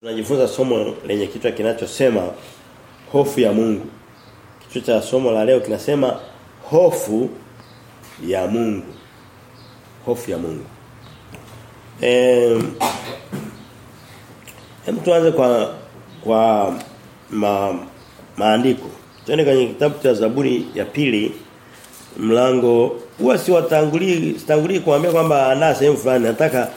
Tunajifunza somo lenye kichwa kinachosema hofu ya Mungu. Kichwa cha somo la leo kinasema hofu ya Mungu. Hofu ya Mungu. Eh tuanze kwa kwa ma, maandiko. Twende kwenye kitabu cha Zaburi ya pili mlango huwa si watangulii sitangulii kuambia kwamba ana sehemu fulani nataka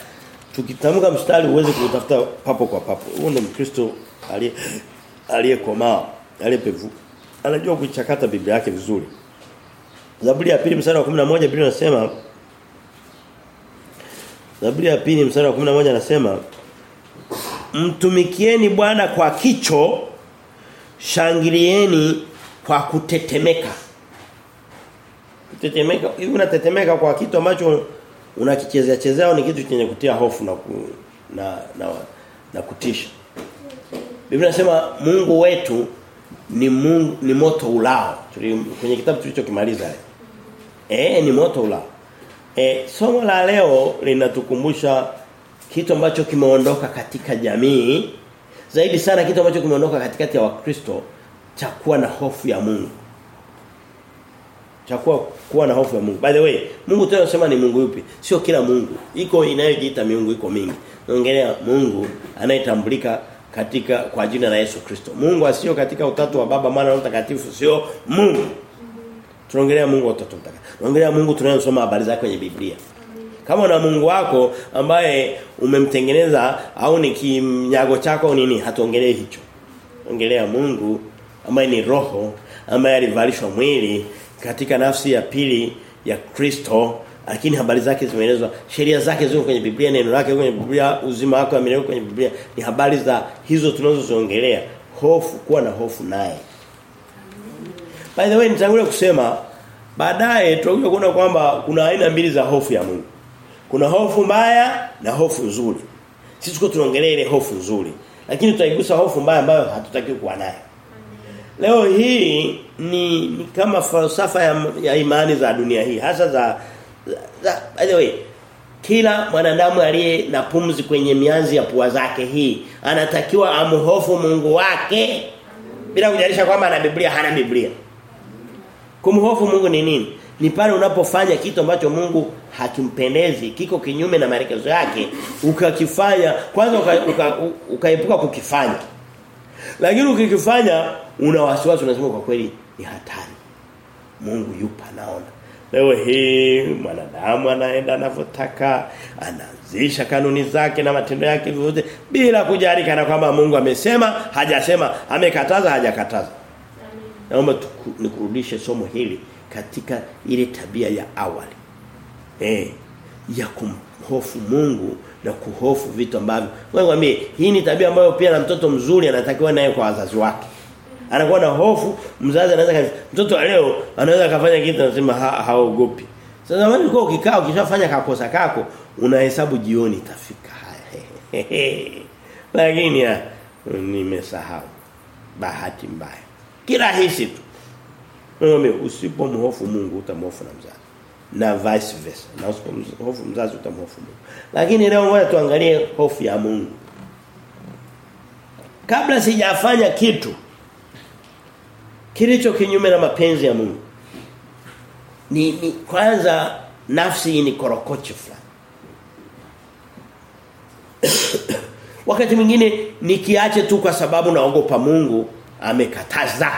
tukitamka mstari uweze kutafuta papo kwa papo. Huo ndio Mkristo aliye aliyekomaa, aliyepevu. Anajua kuchakata Biblia yake vizuri. Zaburi ya pili mstari wa 11 Biblia inasema Zaburi ya pili mstari wa 11 anasema Mtumikieni Bwana kwa kicho shangilieni kwa kutetemeka. Kutetemeka, hivi unatetemeka kwa kitu ambacho unakichezea chezeao ni kitu chenye kutia hofu na ku, na, na na kutisha. Biblia inasema Mungu wetu ni Mungu ni moto ulao. Kwenye kitabu tulichokimaliza. Eh ni moto ulao. Eh somo la leo linatukumbusha kitu ambacho kimeondoka katika jamii zaidi sana kitu ambacho kimeondoka katikati ya Wakristo cha kuwa na hofu ya Mungu. Cha kuwa kuwa na hofu ya Mungu. By the way, Mungu tunayosema ni Mungu yupi? Sio kila Mungu. Iko inayojiita miungu iko mingi. Naongelea Mungu anayetambulika katika kwa jina la Yesu Kristo. Mungu asio katika utatu wa Baba, Mwana na Mtakatifu sio Mungu. Tunaongelea Mungu wa utatu mtakatifu. Tunaongelea Mungu tunayosoma habari zake kwenye Biblia. Kama una Mungu wako ambaye umemtengeneza au ni kinyago chako au nini, hatuongelee hicho. Ongelea Mungu ambaye ni roho, ambaye alivalishwa mwili katika nafsi ya pili ya Kristo lakini habari zake zimeelezwa. Sheria zake ziko kwenye Biblia neno lake kwenye Biblia uzima wake wa milele kwenye Biblia. Ni habari za hizo tunazoziongelea. Hofu kuwa na hofu naye. By the way nitangulia kusema baadaye tutakuja kuona kwamba kuna aina mbili za hofu ya Mungu. Kuna hofu mbaya na hofu nzuri. Sisi tuko tunaongelea ile hofu nzuri lakini tutaigusa hofu mbaya ambayo hatutaki kuwa nayo Leo hii ni, ni kama falsafa ya, ya imani za dunia hii hasa za, za za by the way kila mwanadamu aliye na pumzi kwenye mianzi ya pua zake hii anatakiwa amhofu Mungu wake bila kujalisha kwamba ana Biblia hana Biblia. Kumhofu Mungu ni nini? Ni pale unapofanya kitu ambacho Mungu hakimpendezi, kiko kinyume na maelekezo yake, ukakifanya kwanza ukaepuka uka, uka, uka kukifanya. Lakini ukikifanya una wasiwasi unasema kwa kweli ni hatari. Mungu yupo anaona. Leo hii mwanadamu anaenda anavyotaka, anaanzisha kanuni zake na matendo yake vyote bila kujali kana kwamba Mungu amesema, hajasema, amekataza, hajakataza. Naomba nikurudishe somo hili katika ile tabia ya awali. Eh, ya kumhofu Mungu na kuhofu vitu ambavyo. Wewe hii ni tabia ambayo pia na mtoto mzuri anatakiwa naye kwa wazazi wake. Anakuwa na hofu mzazi anaweza mtoto leo anaweza kafanya kitu anasema ha, haogopi. Sasa wewe uko ukikaa ukishafanya kakosa kako unahesabu jioni itafika. Lakini nimesahau. Bahati mbaya. Kirahisi tu. Wewe usipomhofu Mungu utamhofu na mzazi na vice versa. Na hofu mzazi utamhofu Mungu. Lakini leo ngoja tuangalie hofu ya Mungu. Kabla sijafanya kitu kilicho kinyume na mapenzi ya Mungu. Ni, ni kwanza nafsi ni korokocho fulani. Wakati mwingine nikiache tu kwa sababu naogopa Mungu amekataza.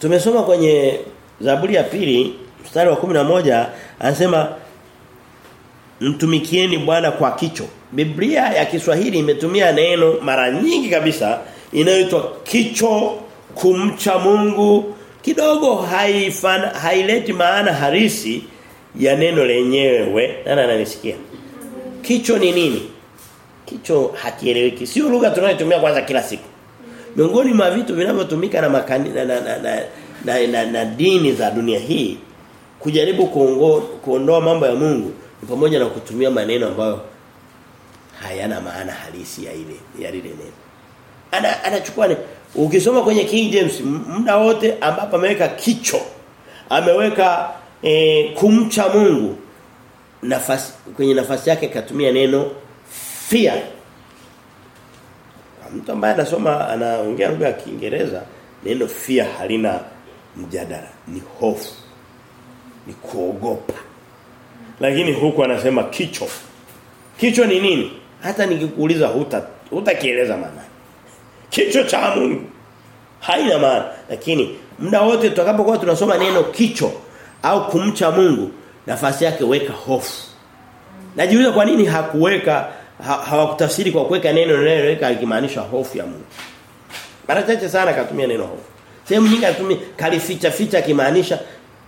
Tumesoma kwenye Zaburi ya pili mstari wa 11 anasema mtumikieni Bwana kwa kicho. Biblia ya Kiswahili imetumia neno mara nyingi kabisa inayoitwa kicho kumcha Mungu kidogo haifana haileti maana harisi ya neno lenyewe. Nani ananisikia? Kicho ni nini? Kicho hakieleweki. Sio lugha tunayotumia kwanza kila siku. Miongoni mwa vitu vinavyotumika na na na, na, na, na, na, na dini za dunia hii kujaribu kuondoa mambo ya Mungu ni pamoja na kutumia maneno ambayo hayana maana halisi ya ile ya lile neno. Ana anachukua ni ukisoma kwenye King James muda wote ambapo ameweka kicho ameweka e, kumcha Mungu nafasi kwenye nafasi yake katumia neno fear mtu ambaye anasoma anaongea lugha ya Kiingereza neno fear halina mjadala ni hofu ni kuogopa. Lakini huku anasema kicho. Kicho ni nini? Hata nikikuuliza huta hutakieleza maana kicho cha Mungu. Haina maana. Lakini muda wote tutakapokuwa tunasoma neno kicho au kumcha Mungu nafasi yake weka hofu. Najiuliza kwa nini hakuweka ha, hawakutafsiri kwa kuweka neno linaloweka ikimaanisha hofu ya Mungu. Mara chache sana akatumia neno hofu. Sehemu nyingi anatumia kalificha ficha akimaanisha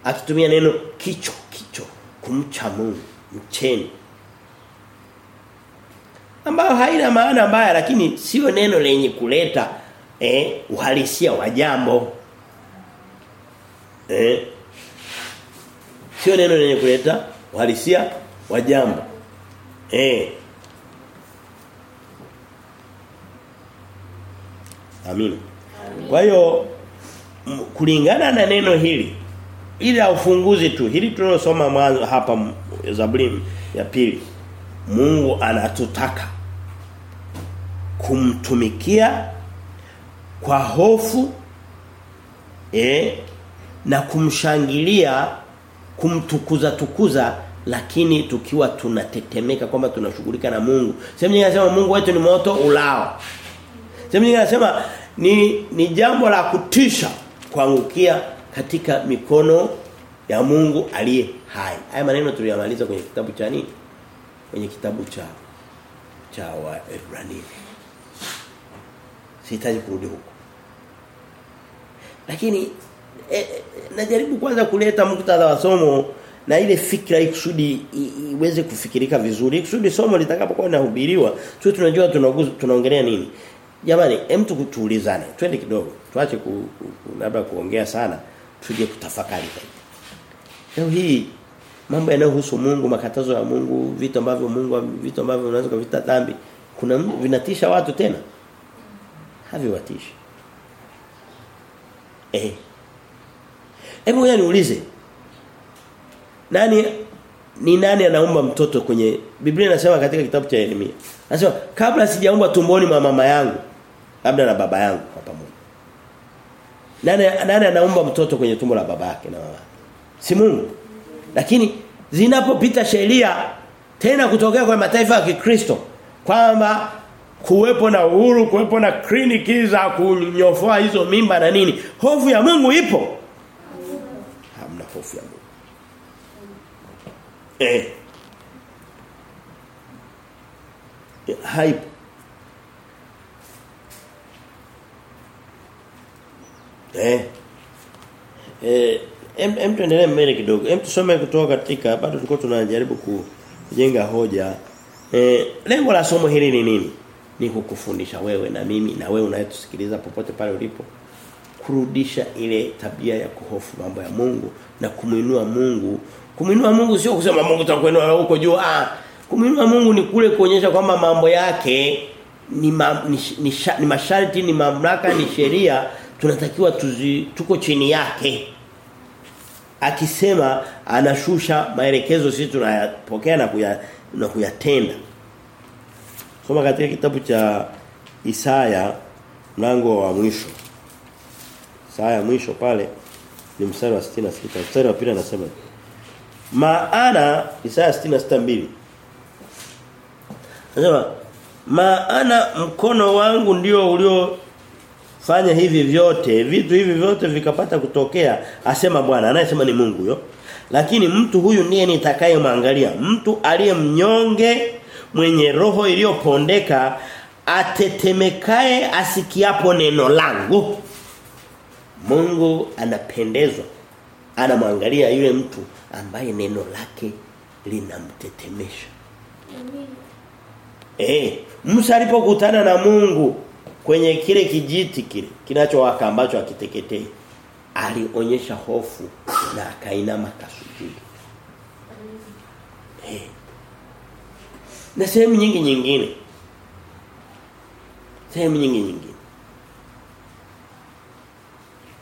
akitumia neno kicho kicho kumcha Mungu mcheni. Ambayo haina maana mbaya lakini sio neno lenye kuleta eh uhalisia wa jambo. Eh sio neno lenye kuleta uhalisia wa jambo. Eh. Amin. Kwa hiyo kulingana na neno hili ili ufunguzi tu hili tunalosoma mwanzo hapa Zaburi ya pili Mungu anatutaka kumtumikia kwa hofu eh na kumshangilia kumtukuza tukuza lakini tukiwa tunatetemeka kwamba tunashughulika na Mungu. Sema nyingine anasema Mungu wetu ni moto ulao. Sema nyingine anasema ni ni jambo la kutisha kuangukia katika mikono ya Mungu aliye hai. Haya maneno tuliyamaliza kwenye kitabu cha nini? Kwenye kitabu cha cha Waebrania. Sihitaji kurudi huko. Lakini e, najaribu kwanza kuleta muktadha wa somo na ile fikra ikusudi iweze kufikirika vizuri ikusudi somo litakapokuwa linahubiriwa tu tunajua tunaongelea nini jamani hem tuulizane twende kidogo tuache ku, ku, ku, labda kuongea sana tuje kutafakari zaidi. Leo hii mambo yanayohusu Mungu makatazo ya Mungu vitu ambavyo Mungu vitu ambavyo unaweza kuvita dhambi kuna vinatisha watu tena? Haviwatishi. Eh. Hebu yani niulize. Nani ni nani anaumba mtoto kwenye Biblia inasema katika kitabu cha Yeremia. Anasema kabla sijaumba tumboni mwa mama yangu labda na baba yangu kwa pamoja. Nani nani anaumba mtoto kwenye tumbo la baba yake na mama? Si Mungu. Lakini zinapopita sheria tena kutokea kwa mataifa ya Kikristo kwamba kuwepo na uhuru, kuwepo na kliniki za kunyofoa hizo mimba na nini, hofu ya Mungu ipo. Hamna hofu ya Mungu. Eh. Hype. Eh. Eh, em, tuendelee mbele kidogo. Em tusome kutoka katika bado tulikuwa tunajaribu kujenga hoja. Eh, lengo la somo hili ni nini? Ni kukufundisha wewe na mimi na wewe unayetusikiliza popote pale ulipo kurudisha ile tabia ya kuhofu mambo ya Mungu na kumuinua Mungu Kumuinua Mungu sio kusema Mungu tutakuinua huko juu. Ah, kumuinua Mungu ni kule kuonyesha kwamba mambo yake ni, ma, ni, ni, ni masharti, ni mamlaka, ni sheria tunatakiwa tuzi, tuko chini yake. Akisema anashusha maelekezo sisi tunayapokea na kuya, na kuyatenda. Soma katika kitabu cha Isaya mlango wa mwisho. Isaya mwisho pale ni mstari wa 66. Mstari wa pili anasema maana Isaya 66:2 Anasema maana mkono wangu ndio ulio fanya hivi vyote vitu hivi vyote vikapata kutokea asema Bwana anayesema ni Mungu huyo lakini mtu huyu ndiye nitakayemwangalia. Mtu aliye mnyonge mwenye roho iliyopondeka atetemekae asikiapo neno langu. Mungu anapendezwa. Anamwangalia yule mtu ambaye neno lake linamtetemesha. Eh, Musa alipokutana na Mungu kwenye kile kijiti kile kinachowaka ambacho akiteketei alionyesha hofu na akainama kasujudu. hey. Na sehemu nyingi nyingine. Sehemu nyingi nyingine.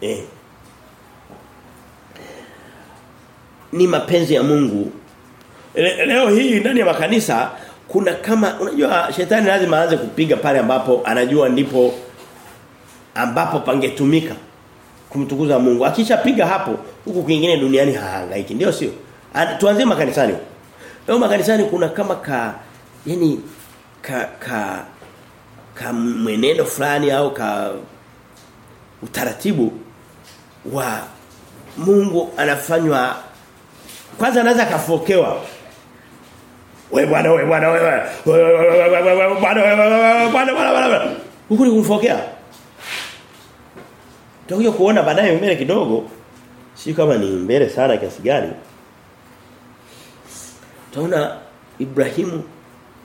Eh. Ni mapenzi ya Mungu. Le, leo hii ndani ya makanisa kuna kama unajua shetani lazima aanze kupiga pale ambapo anajua ndipo ambapo pangetumika kumtukuza Mungu. Akishapiga hapo huku kwingine duniani hahangaiki. Ndio sio? Tuanzie makanisani. Leo makanisani kuna kama ka yani ka ka ka mwenendo fulani au ka utaratibu wa Mungu anafanywa kwanza anaweza kafokewa wewe bwana wewe kuona baadaye mbele kidogo si kama ni mbele sana kiasi gani Tunaona Ibrahimu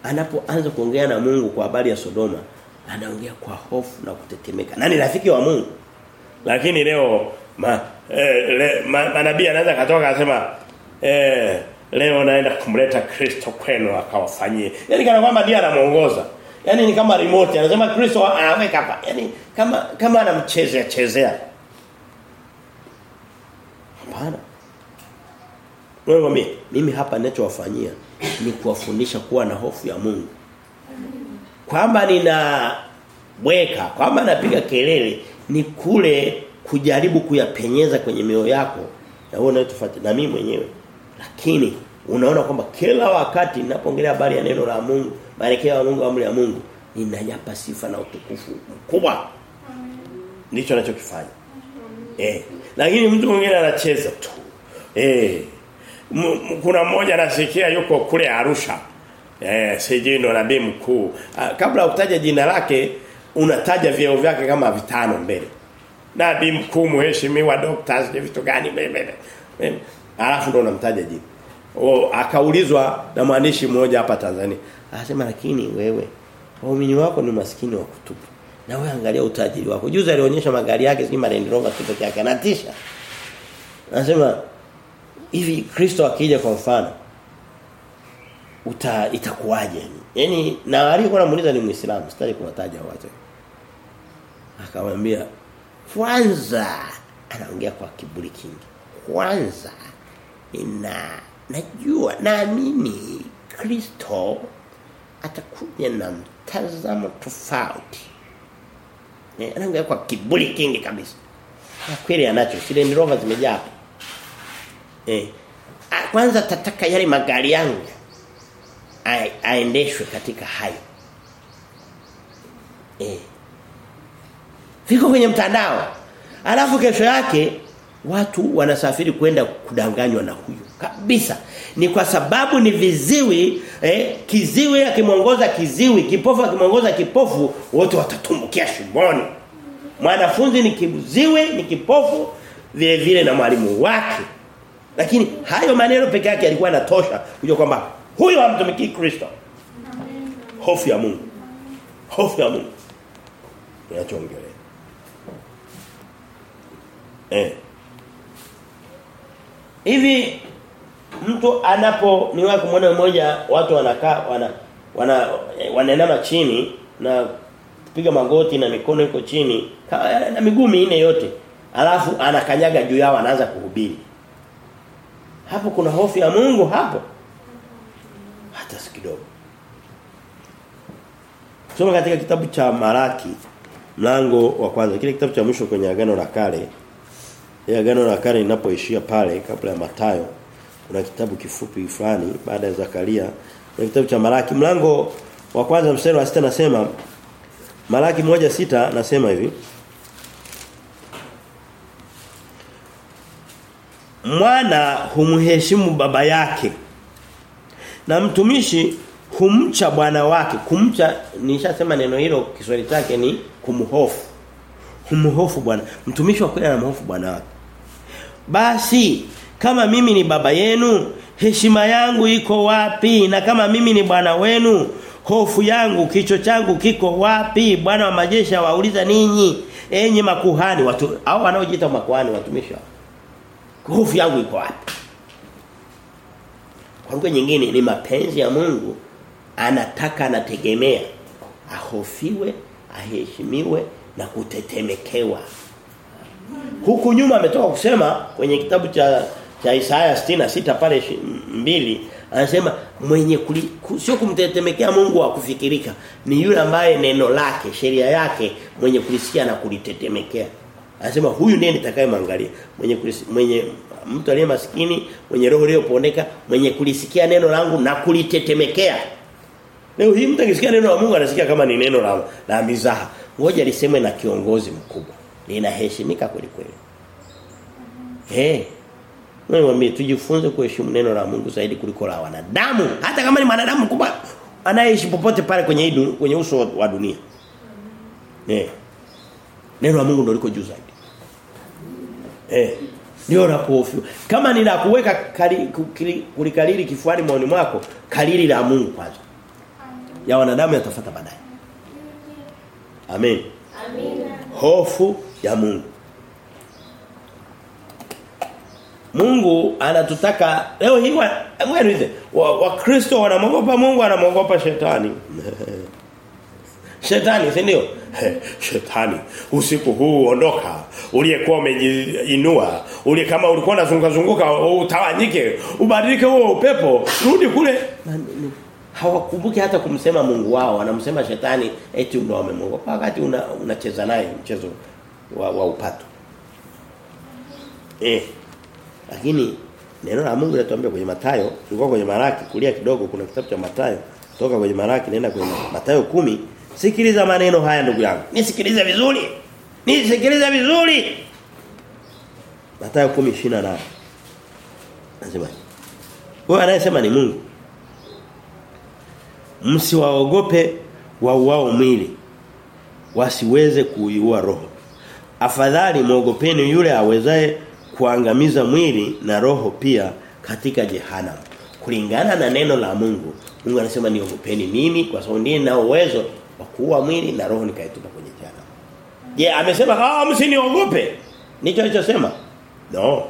anapoanza kuongea na Mungu kwa habari ya Sodoma anaongea kwa hofu na kutetemeka. Nani rafiki wa Mungu? Lakini leo ma, eh, le, ma, manabii anaweza katoka akasema eh leo naenda kumleta Kristo kwenu akawafanyie. Yaani kana kwamba ndiye anamuongoza. Yaani ni kama remote anasema Kristo anaweka hapa. Yaani kama kama anamchezea chezea. Hapana. Wewe mimi hapa ninachowafanyia ni kuwafundisha kuwa na hofu ya Mungu. Kwamba nina weka, kwamba napiga kelele ni kule kujaribu kuyapenyeza kwenye mioyo yako na wewe unayotufuata na mimi mwenyewe. Lakini unaona kwamba kila wakati ninapoongelea habari ya neno la Mungu, maelekeo ya Mungu, amri ya Mungu, ninayapa sifa na utukufu mkubwa. Ndicho anachokifanya. Eh. Lakini mtu mwingine anacheza tu. Eh. kuna mmoja nasikia yuko kule Arusha. Eh, sijui ndo nabii mkuu. Kabla utaja jina lake unataja vyeo vyake kama vitano mbele. Nabii mkuu mheshimiwa doctors ni vitu gani mbele. Alafu ndo namtaja jina. O, akaulizwa na mwandishi mmoja hapa Tanzania. Anasema lakini wewe waumini wako ni maskini wa kutupu. Na wewe angalia utajiri wako. Juzi alionyesha magari yake si Land Rover kitu chake anatisha. Anasema hivi Kristo akija kwa mfano uta itakuwaje yani na alikuwa anamuuliza ni Muislamu sitaki kuwataja watu akamwambia kwanza anaongea kwa kiburi kingi kwanza ina najua naamini Kristo atakuja na mtazamo tofauti eh anaongea kwa kiburi kingi kabisa na kweli anacho zile nirova zimejaa hapo Eh. Kwanza tataka yale magari yangu aendeshwe katika hayo. Eh. Viko kwenye mtandao. Alafu kesho yake watu wanasafiri kwenda kudanganywa na huyu. Kabisa. Ni kwa sababu ni viziwi, eh, kiziwi akimwongoza kiziwi, kipofu akimwongoza kipofu, wote watatumbukia shimoni. Mwanafunzi ni kiziwi, ni kipofu, vile vile na mwalimu wake. Lakini hayo maneno peke yake yalikuwa yanatosha kujua kwamba huyo hamtumikii Kristo. Hofu ya Mungu. Hofu ya Mungu. Tunachoongelea. Eh. Hivi mtu anapo niwahi kumwona mmoja watu wanakaa wana wana wanainama chini na kupiga magoti na mikono iko chini na miguu minne yote alafu anakanyaga juu yao anaanza kuhubiri hapo kuna hofu ya Mungu hapo hata sikidogo. Soma katika kitabu cha Malaki mlango wa kwanza kile kitabu cha mwisho kwenye agano la kale ya agano la kale linapoishia pale kabla ya Matayo kuna kitabu kifupi fulani baada ya Zakaria na kitabu cha Malaki. Mlango wa kwanza mstari wa sita nasema Malaki moja sita nasema hivi Mwana humheshimu baba yake na mtumishi humcha bwana wake. Kumcha nishasema neno hilo Kiswahili chake ni kumhofu. Humhofu bwana. Mtumishi wa kweli anamhofu bwana wake basi kama mimi ni baba yenu heshima yangu iko wapi? Na kama mimi ni bwana wenu hofu yangu kicho changu kiko wapi? Bwana wa majeshi wauliza ninyi enyi makuhani watu au wanaojiita makuhani watumishi hofu yangu iko wapi? Kwa lugha nyingine ni mapenzi ya Mungu anataka anategemea ahofiwe aheshimiwe na kutetemekewa huku nyuma ametoka kusema kwenye kitabu cha cha Isaya 66 pale mbili Anasema mwenye sio kumtetemekea Mungu wa kufikirika, ni yule ambaye neno lake, sheria yake mwenye kulisikia na kulitetemekea. Anasema huyu ndiye nitakayemwangalia. Mwenye kulisi, mwenye mtu aliye maskini, mwenye roho iliyopondeka, mwenye kulisikia neno langu na kulitetemekea. Leo hii mtu akisikia neno la Mungu anasikia kama ni neno la, la mizaha. Ngoja lisemwe na kiongozi mkubwa. Linaheshimika kweli kweli. Eh. Wewe mwambie tujifunze kuheshimu neno la Mungu zaidi kuliko la wanadamu. Hata kama ni mwanadamu mkubwa anayeishi popote pale kwenye hii kwenye uso wa dunia. Eh. Neno la Mungu ndio liko juu zaidi. Eh. Ndio unapohofiwa. Kama ni la kuweka kulikalili kifuani mwaoni mwako, kalili la Mungu kwanza. Ya wanadamu yatafuata baadaye. Amen. Amina. Hofu ya Mungu. Mungu anatutaka leo hii wewe Wakristo wa wanamwogopa Mungu anamwogopa shetani. shetani si ndio? shetani usiku huu ondoka uliyekuwa umejiinua uli kama ulikuwa unazunguka zunguka utawanyike ubadilike huo upepo rudi kule hawakumbuki hata kumsema Mungu wao wanamsema shetani eti ndio wamemwogopa wakati unacheza una naye mchezo wa, wa upato eh lakini neno la Mungu linatuambia kwenye Mathayo, tulikuwa kwenye Maraki kulia kidogo kuna kitabu cha Mathayo, toka kwenye Maraki nenda kwenye Mathayo kumi Sikiliza maneno haya ndugu yangu. Nisikilize vizuri. Nisikilize vizuri. Mathayo 10:28. Nasema. Wewe anayesema ni Mungu. Msiwaogope wa uao mwili wasiweze kuiua roho. Afadhali muogopeni yule awezaye kuangamiza mwili na roho pia katika jehanamu. Kulingana na neno la Mungu, Mungu anasema niogopeni mimi kwa sababu ndiye na uwezo wa kuua mwili na roho nikaitupa kwenye jehanamu. Je, yeah, amesema ah msiniogope? Nicho alichosema? No.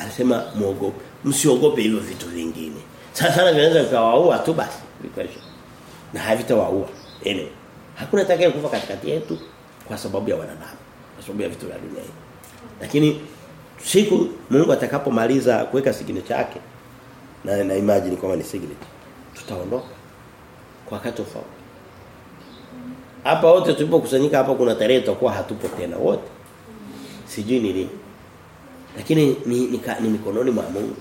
Anasema muogope. Msiogope hivyo vitu vingine. Sasa sana vinaweza kuwaua tu basi. Na havitawaua. Anyway, hakuna atakaye kufa katikati yetu kwa sababu ya wanadamu kwa sababu ya vitu vya dunia hii. Lakini siku Mungu atakapomaliza kuweka signature chake na na imagine kama ni signature tutaondoka kwa wakati tofauti. Hapa wote tulipokusanyika hapa kuna tarehe tutakuwa hatupo tena wote. Sijui ni lini. Lakini ni, ni, ni mikononi mwa Mungu.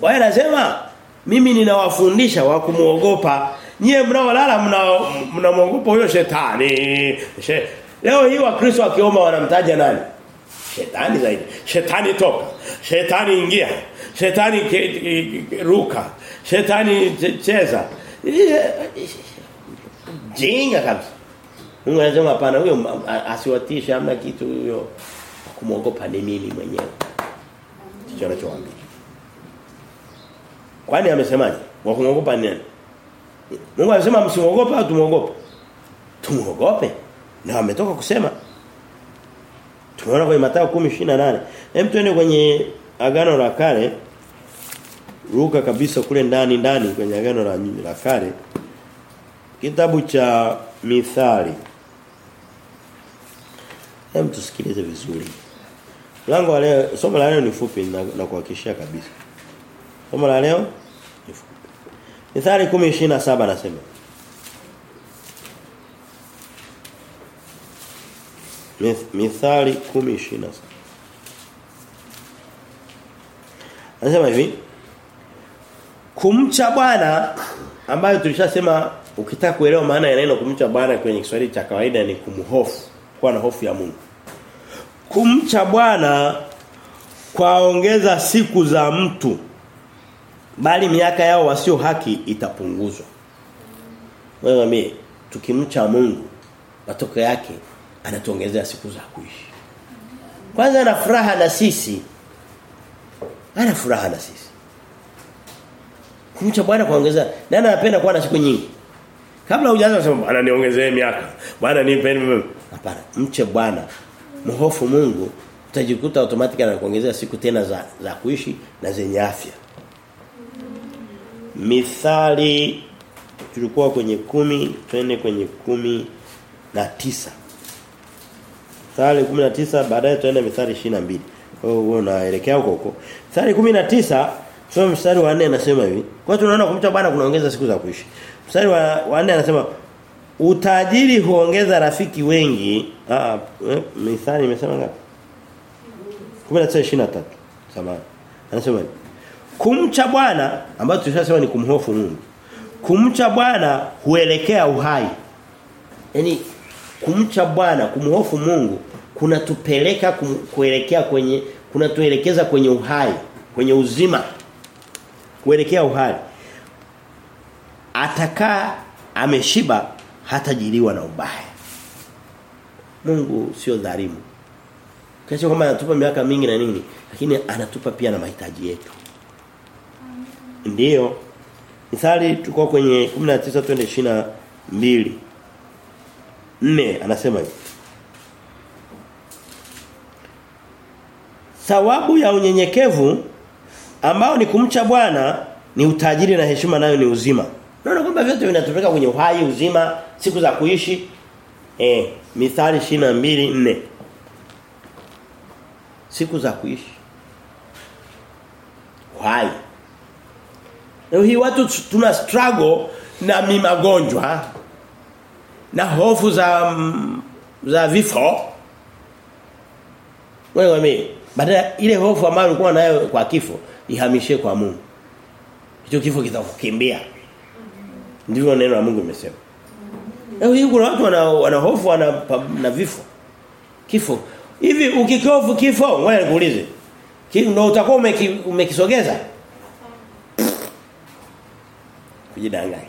Wao anasema mimi ninawafundisha wa kumuogopa. Nyie mnaolala mnamwogopa huyo shetani. She, Leo hii wakristo wakiomba wanamtaja nani? Shetani zaidi. Shetani toka. Shetani ingia. Shetani ke, ke, ruka. Shetani cheza. Jinga kabisa. Mungu anasema hapana huyo asiwatishe amna kitu huyo kumwogopa ni mimi mwenyewe. Hicho anachowaambia. Kwani amesemaje? Wa kumwogopa nani? Mungu anasema msimuogope au tumuogope? Tumuogope. Na ametoka kusema Tumeona kwenye Mathayo 10:28. Hem twende kwenye agano la kale. Ruka kabisa kule ndani ndani kwenye agano la, la kale. Kitabu cha Mithali. Hem tusikilize vizuri. Mlango wa leo somo la leo ni fupi na, na kuhakikishia kabisa. Somo la leo. Mithali 10:27 nasema. Mithali 10:27 Anasema hivi Kumcha Bwana ambayo tulishasema ukitaka kuelewa maana ya neno kumcha Bwana kwenye Kiswahili cha kawaida ni kumhofu, kuwa na hofu ya Mungu. Kumcha Bwana kwaongeza siku za mtu bali miaka yao wasio haki itapunguzwa. Wewe mimi tukimcha Mungu matoke yake anatuongezea siku za kuishi. Kwanza ana furaha na sisi. Ana furaha na sisi. Kumcha Bwana kuongeza. Nani anapenda kuwa na siku nyingi? Kabla hujaanza kusema Bwana niongezee miaka. Bwana nipe hapana. Mche Bwana. Mhofu Mungu utajikuta automatically anakuongezea siku tena za za kuishi na zenye afya. Mithali tulikuwa kwenye kumi twende kwenye kumi na tisa Mithali 19 baadaye tuende Mithali 22. Kwa hiyo unaelekea huko huko. Mstari 19 soma mstari wa 4 anasema hivi. Kwa hiyo tunaona kumcha Bwana kunaongeza siku za kuishi. Mstari wa, wa 4 anasema utajiri huongeza rafiki wengi. Ah eh, mithali imesema ngapi? 19:23. Samahani. Anasema hivi. Kumcha Bwana ambayo tulishasema ni kumhofu Mungu. Kumcha Bwana huelekea uhai. Yaani kumcha Bwana, kumhofu Mungu kunatupeleka kuelekea kwenye kunatuelekeza kwenye uhai, kwenye uzima. Kuelekea uhai. Atakaa ameshiba hatajiliwa na ubaya. Mungu sio dharimu. Kesho kama anatupa miaka mingi na nini, lakini anatupa pia na mahitaji yetu. Ndiyo. Mithali tuko kwenye 19 twende 22. 4 anasema hivi. Thawabu ya unyenyekevu ambao ni kumcha Bwana ni utajiri na heshima nayo ni uzima. Naona kwamba vyote vinatupeleka kwenye uhai, uzima, siku za kuishi. Eh, Mithali 22:4. Siku za kuishi. Uhai. Leo hii watu tuna struggle na magonjwa na hofu za za vifo. Wewe mimi badala ile hofu ambayo ulikuwa nayo kwa kifo ihamishie kwa Mungu. Hicho kifo kitakukimbia. Ndivyo neno la Mungu limesema. Leo hii kuna watu wana, wana hofu wana na vifo. Kifo. Hivi ukikofu kifo, wewe nikuulize. Ndio utakuwa umeki, umekisogeza? Kujidanganya.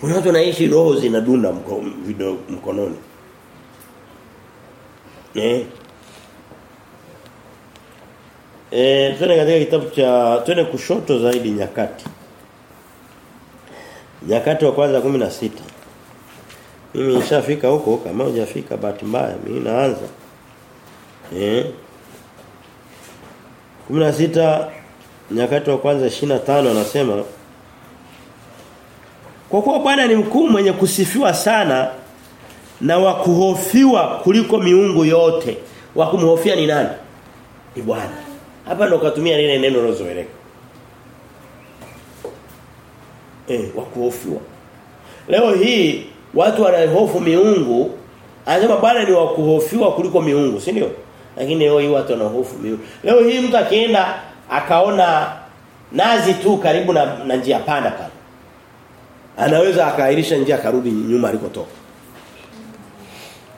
Kuna watu wanaishi roho zinadunda mko, video mkononi. Eh. Eh, twende katika kitabu cha twende kushoto zaidi nyakati. Nyakati wa kwanza 16. Mimi nishafika huko kama hujafika bahati mbaya mimi naanza. Eh. 16 nyakati wa kwanza 25 anasema Kwa kuwa Bwana ni mkuu mwenye kusifiwa sana na wakuhofiwa kuliko miungu yote. Wa kumhofia ni nani? Ni Bwana. Hapa ndo katumia lile neno lozoeleka. Eh, wa kuhofiwa. Leo hii watu wanahofu miungu, anasema Bwana ni wa kuhofiwa kuliko miungu, si ndio? Lakini leo hii watu wanahofu miungu. Leo hii mtu akienda akaona nazi tu karibu na, na njia panda pale. Anaweza akaahirisha njia akarudi nyuma alikotoka.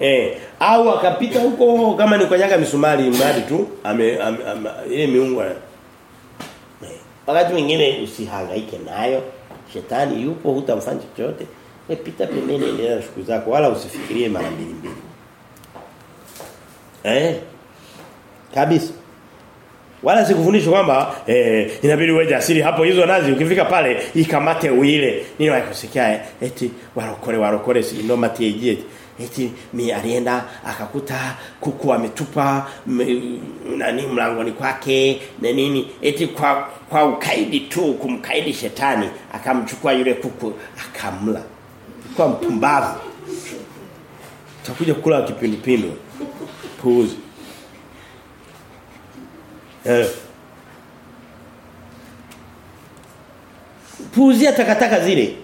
Eh, au akapita huko kama ni kanyaga misumari mradi tu ame, ame, ame ile miungu. Eh. Wakati mwingine usihangaike nayo. Shetani yupo hutamfanya chochote. Wewe pita pembeni endelea shughuli zako wala usifikirie mara mbili mbili. Eh? Kabisa. Wala sikufundisha kwamba eh inabidi uweje asili hapo hizo nazi ukifika pale ikamate uile. Nini wakusikia eti warokore warokore si ndo matieje eti mi alienda akakuta kuku ametupa nani mlangoni kwake na nini. Eti kwa kwa ukaidi tu kumkaidi shetani akamchukua yule kuku akamla. Kwa mpumbavu. Utakuja kula kipindupindu. Puuzi. eh puuzia takataka zile.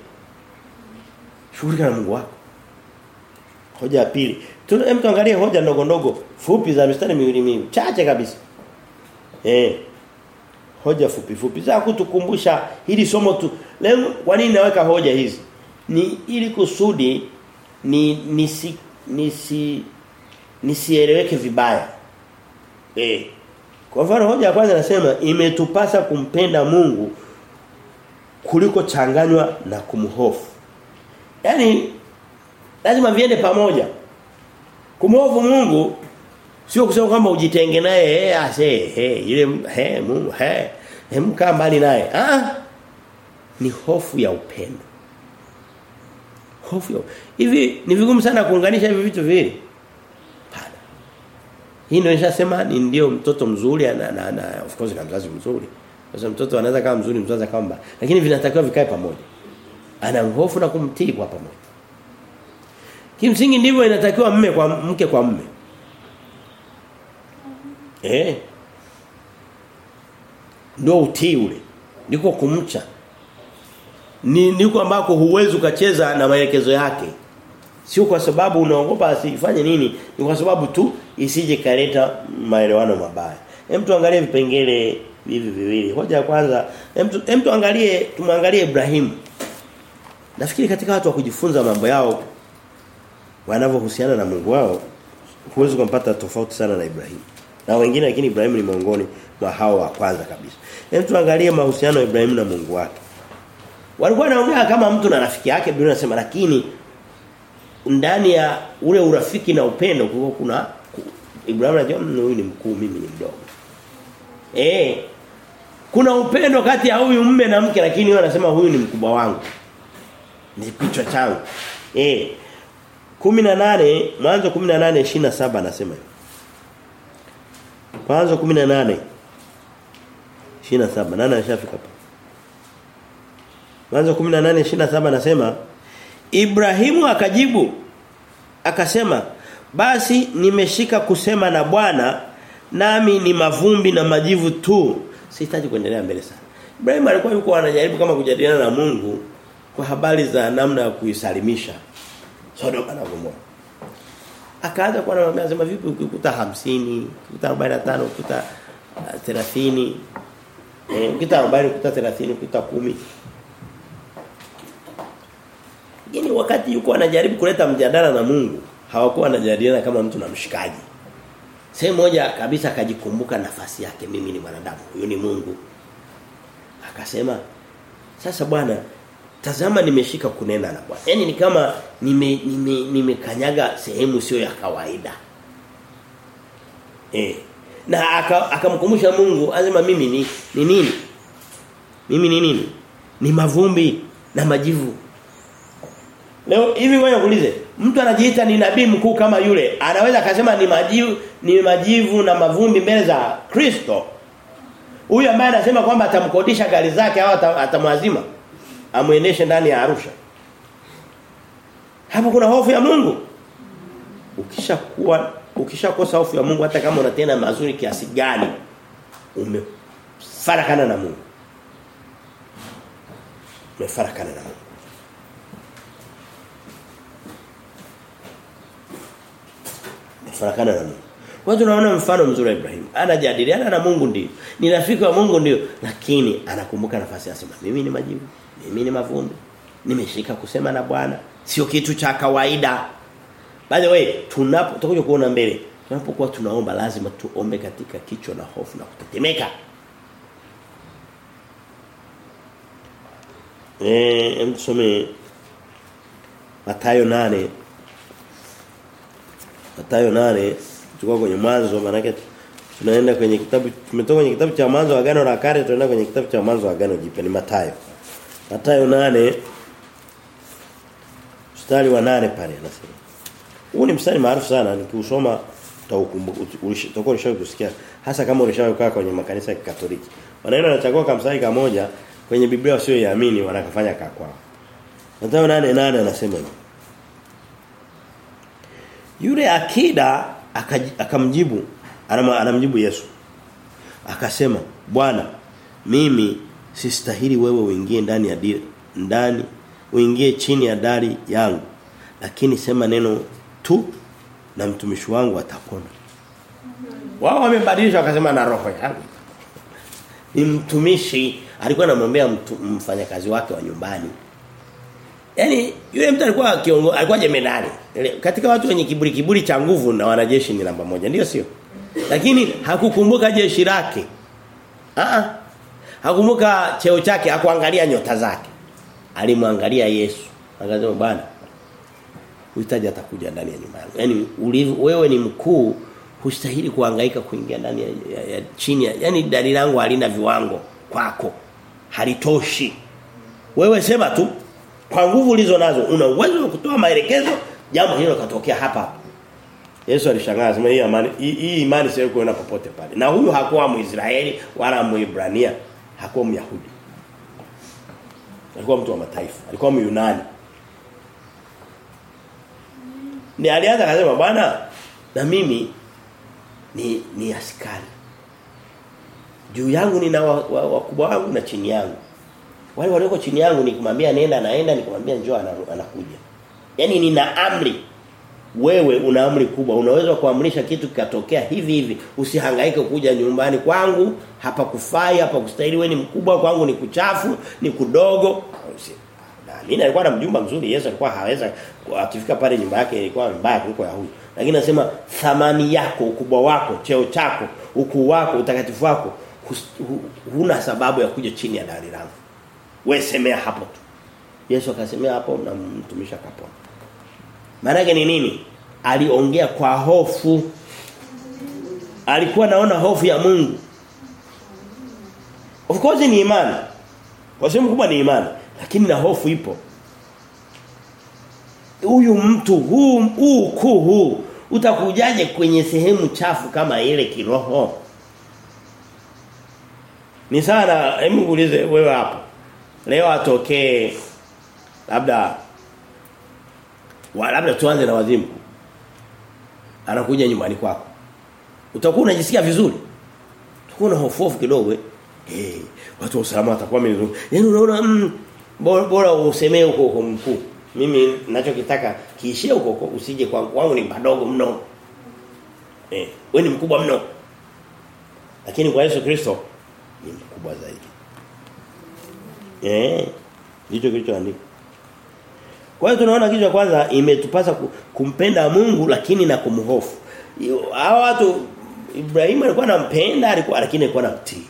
Shughulika na Mungu wako. Hoja ya pili. Hem tuangalie hoja ndogo ndogo fupi za mistari miwili miwili chache kabisa. Eh. Hoja fupi fupi. Za kutukumbusha hili somo tu. Leo kwa nini naweka hoja hizi? Ni ili kusudi ni nisi nisi nisieleweke vibaya. Eh kwa mfano hoja ya kwanza nasema imetupasa kumpenda Mungu kuliko changanywa na kumhofu. Yaani lazima viende pamoja. Kumhofu Mungu sio kusema kwamba ujitenge naye eh ase eh ile eh Mungu eh mkaa mbali naye. Ah ni hofu ya upendo. Hofu hivi ni vigumu sana kuunganisha hivi vitu viwili hii ndio nishasema ni ndio mtoto mzuri na, na, na of course na mzazi mzuri Sasa mtoto anaweza kama mzuri mzazi kama mbaya lakini vinatakiwa vikae pamoja ana hofu na kumtii kwa pamoja Kimsingi ndivyo inatakiwa mme kwa mke kwa mme. Eh. Ndio utii ule. Ndiko kumcha. Ni niko ambako huwezi ukacheza na maelekezo yake. Sio kwa sababu unaogopa asifanye nini, ni kwa sababu tu isije kaleta maelewano mabaya. Hem tuangalie vipengele hivi viwili. Hoja ya kwanza, hem tuangalie tumwangalie Ibrahim. Nafikiri katika watu wa kujifunza mambo yao wanavyohusiana na Mungu wao huwezi kumpata tofauti sana na Ibrahim. Na wengine lakini Ibrahim ni miongoni mwa hao wa kwanza kabisa. Hem tuangalie mahusiano ya Ibrahim na Mungu wake. Walikuwa wanaongea kama mtu na rafiki yake Biblia inasema lakini ndani ya ule urafiki na upendo kulikuwa kuna Ibrahim anajua huyu ni mkuu mimi ni mdogo. Eh. Kuna upendo kati ya huyu mume na mke lakini yeye anasema huyu ni mkubwa wangu. Ni kichwa changu. Eh. 18 mwanzo 18:27 anasema hivi. Mwanzo 18 27 nani ashafika hapa? Mwanzo 18:27 anasema Ibrahimu akajibu akasema basi nimeshika kusema na Bwana nami ni mavumbi na majivu tu. Sihitaji kuendelea mbele sana. Ibrahim alikuwa yuko anajaribu kama kujadiliana na Mungu kwa habari za namna ya kuisalimisha. Sodoma na Gomora akaanza kuwa anamwambia sema vipi ukikuta 50 ukikuta 45 ukikuta 30 eh ukikuta 40 ukikuta 30 ukikuta 10 Yaani wakati yuko anajaribu kuleta mjadala na Mungu, hawakuwa wanajadiliana kama mtu na mshikaji. Sehemu moja kabisa akajikumbuka nafasi yake mimi ni mwanadamu, huyu ni Mungu. Akasema, "Sasa Bwana, tazama nimeshika kunena na Bwana." Yaani ni kama nimekanyaga nime nime nimekanyaga sehemu sio ya kawaida. Eh. Na akamkumbusha aka Mungu, anasema mimi ni ni nini? Mimi ni nini? Ni mavumbi na majivu. Leo hivi wewe uulize, mtu anajiita ni nabii mkuu kama yule, anaweza akasema ni majivu ni majivu na mavumbi mbele za Kristo. Huyu ambaye anasema kwamba atamkodisha gari zake au atamwazima amuendeshe ndani ya Arusha. Hapo kuna hofu ya Mungu. Ukishakuwa ukishakosa hofu ya Mungu hata kama unatenda mazuri kiasi gani umefarakana na Mungu. Umefarakana na Mungu. Kufarakana na Mungu. Kwa tunaona mfano mzuri wa Ibrahim. Anajadiliana na Mungu ndio. Ni rafiki wa Mungu ndio, lakini anakumbuka nafasi yake sema mimi ni majivu, mimi ni mavumbi. Nimeshika kusema na Bwana. Sio kitu cha kawaida. By the way, tunapo tutakuja kuona mbele. Tunapokuwa tunaomba lazima tuombe katika kichwa na hofu na kutetemeka. Eh, msome Mathayo 8 Mathayo 8 tulikuwa kwenye mwanzo manake tunaenda kwenye kitabu tumetoka kwenye kitabu cha mwanzo wa agano la kale tunaenda kwenye kitabu cha mwanzo wa agano jipya ni Matayo. Matayo nane mstari wa nane pale anasema. Huu ni mstari maarufu sana nikiusoma utaukumbuka utakuwa kusikia hasa kama ulishawahi kukaa kwenye makanisa ya Kikatoliki. Wanaenda wanachagua mstari kamoja kwenye Biblia wasioiamini wanakafanya kakwao. nane 8:8 anasema hivi. Yule akida akamjibu anamjibu Yesu. Akasema, "Bwana, mimi sistahili wewe uingie ndani ya dira, ndani uingie chini ya dari yangu. Lakini sema neno tu na mtumishi wangu atapona." Wao wamebadilisha wakasema na roho yangu. Ni mtumishi alikuwa anamwambia mfanyakazi wake wa nyumbani. Yaani yule mtu alikuwa kiongozi alikuwa jemedari. Katika watu wenye kiburi kiburi cha nguvu na wanajeshi ni namba moja, ndio sio? Lakini hakukumbuka jeshi lake. Ah Hakumbuka cheo chake, hakuangalia nyota zake. Alimwangalia Yesu. Akasema bwana uhitaji atakuja ndani ya nyumba yangu. Yaani wewe ni mkuu hustahili kuhangaika kuingia ndani ya, ya, ya chini ya yani dalili langu halina viwango kwako. Halitoshi. Wewe sema tu kwa nguvu ulizo nazo una uwezo wa kutoa maelekezo jambo hilo katokea hapa Yesu alishangaa sema hii imani hii imani sio kuona popote pale na huyu hakuwa Muisraeli wala Muibrania hakuwa Myahudi alikuwa mtu wa mataifa alikuwa Myunani ni alianza akasema bwana na mimi ni ni askari. Juu yangu nina wakubwa wa, wa wangu na chini yangu. Wale walioko chini yangu nikimwambia nenda anaenda nikimwambia njoo anakuja. Yaani nina amri. Wewe una amri kubwa. Unaweza kuamrisha kitu kikatokea hivi hivi. Usihangaike kuja nyumbani kwangu, hapa kufai, hapa kustahili wewe ni mkubwa kwangu ni kuchafu, ni kudogo. Na mimi alikuwa na mjumba mzuri. Yesu alikuwa haweza akifika pale nyumba yake ilikuwa mbaya kuliko ya huyu. Lakini nasema thamani yako, ukubwa wako, cheo chako, ukuu wako, utakatifu wako huna sababu ya kuja chini ya dari langu. Wewe semea hapo tu. Yesu akasemea hapo na mtumishi akapona. Maana ni nini? Aliongea kwa hofu. Alikuwa naona hofu ya Mungu. Of course ni imani. Kwa sehemu kubwa ni imani, lakini na hofu ipo. Huyu mtu huu huu kuu utakujaje kwenye sehemu chafu kama ile kiroho? Ni sana hebu ngulize wewe hapo. Leo atokee labda wa, labda tuanze na wazimu. Anakuja nyumbani kwako. Utakuwa unajisikia vizuri? Utakuwa na hofu hofu kidogo eh. hey, watu wa usalama watakuwa mimi. yani unaona mm, bora, bora usemee huko huko mkuu. Mimi ninachokitaka kiishie huko huko usije kwa wangu ni madogo mno. Eh, wewe ni mkubwa mno. Lakini kwa Yesu Kristo ni mkubwa zaidi. Eh, ndicho kilichoandikwa. Kwa hiyo tunaona kitu cha kwanza imetupasa kumpenda Mungu lakini na kumhofu. Hao watu ibrahimu alikuwa anampenda alikuwa lakini alikuwa anamtii.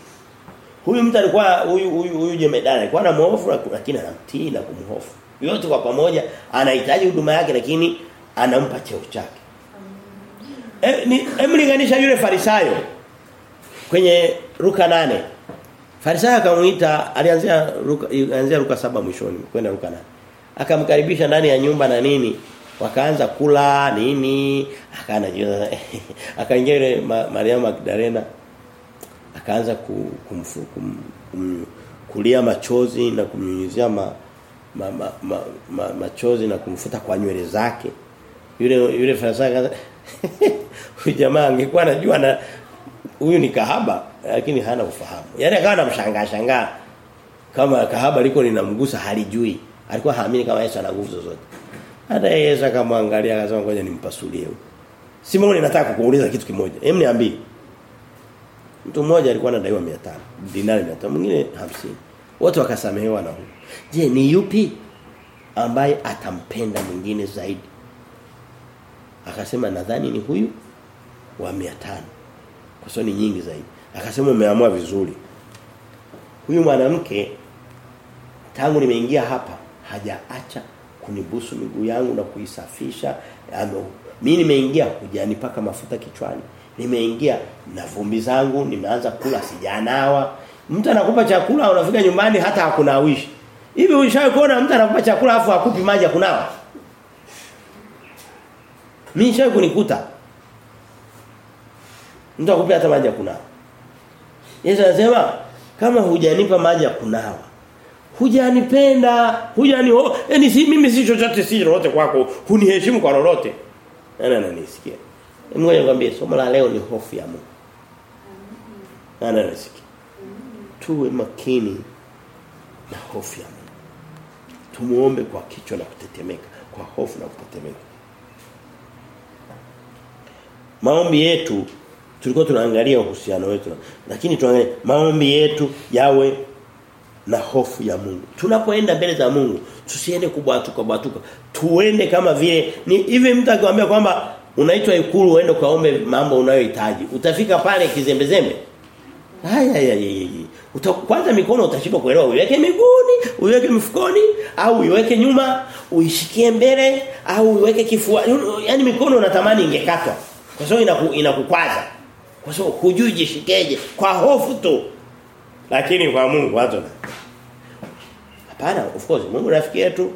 Huyu mtu alikuwa huyu huyu huyu jemedari alikuwa anamhofu lakini anamtii na kumhofu. Yote kwa pamoja anahitaji huduma yake lakini anampa cheo chake. Eh ni emlinganisha yule farisayo kwenye Luka nane Farisayo akamuita alianzia alianzia Luka saba mwishoni kwenda Luka nane. Akamkaribisha ndani ya nyumba na nini wakaanza kula nini akaana akaingia ile Maria Magdalena akaanza kumfu, kum, kum, kulia machozi na kumnyunyizia ma, ma, ma, ma, ma, machozi na kumfuta kwa nywele zake. Yule yule Farisayo huyu jamaa angekuwa anajua na huyu ni kahaba lakini hana ufahamu. Yaani akawa anamshangaa shangaa kama kahaba liko linamgusa halijui. Alikuwa haamini kama Yesu ana nguvu zozote. Hata Yesu akamwangalia akasema ngoja nimpasulie huyo Simoni nataka kukuuliza kitu kimoja. Hem niambie. Mtu mmoja alikuwa anadaiwa 500 dinari 500 mwingine 50 wote wakasamehewa na huyo je ni yupi ambaye atampenda mwingine zaidi? Akasema nadhani ni huyu wa 500 kwa sababu ni nyingi zaidi akasema umeamua vizuri. Huyu mwanamke tangu nimeingia hapa hajaacha kunibusu miguu yangu na kuisafisha. Mimi nimeingia hujanipaka mafuta kichwani. Nimeingia na vumbi zangu nimeanza kula sijanawa. Mtu anakupa chakula unafika nyumbani hata hakunawishi. Hivi ushawahi kuona mtu anakupa chakula afu akupi maji kunawa? Mimi nishawahi kunikuta. Mtu akupi hata maji kunawa Yesu anasema kama hujanipa maji ya kunawa hujanipenda hujani oh, yani si mimi si chochote si lolote kwako huniheshimu kwa lolote. Nani ananisikia? Ngoja nikwambie somo la leo ni hofu ya Mungu. Nani ananisikia? Tuwe makini na hofu ya Mungu. Tumuombe kwa kichwa na kutetemeka kwa hofu na kutetemeka. Maombi yetu tulikuwa tunaangalia uhusiano wetu lakini tuangalie maombi yetu yawe na hofu ya Mungu. Tunapoenda mbele za Mungu, tusiende kubwatuka bwatuka. Tuende kama vile ni hivi mtu akiwaambia kwamba unaitwa ikulu uende kaombe mambo unayohitaji. Utafika pale kizembezembe. Haya haya haya. Kwanza mikono utashindwa kuelewa uiweke miguuni, uiweke mfukoni au uiweke nyuma, uishikie mbele au uiweke kifua. Yaani mikono unatamani ingekatwa. Kwa sababu inaku, inakukwaza. Kwa sababu hujui jishikeje kwa hofu tu. Lakini kwa Mungu na Hapana, of course Mungu rafiki yetu.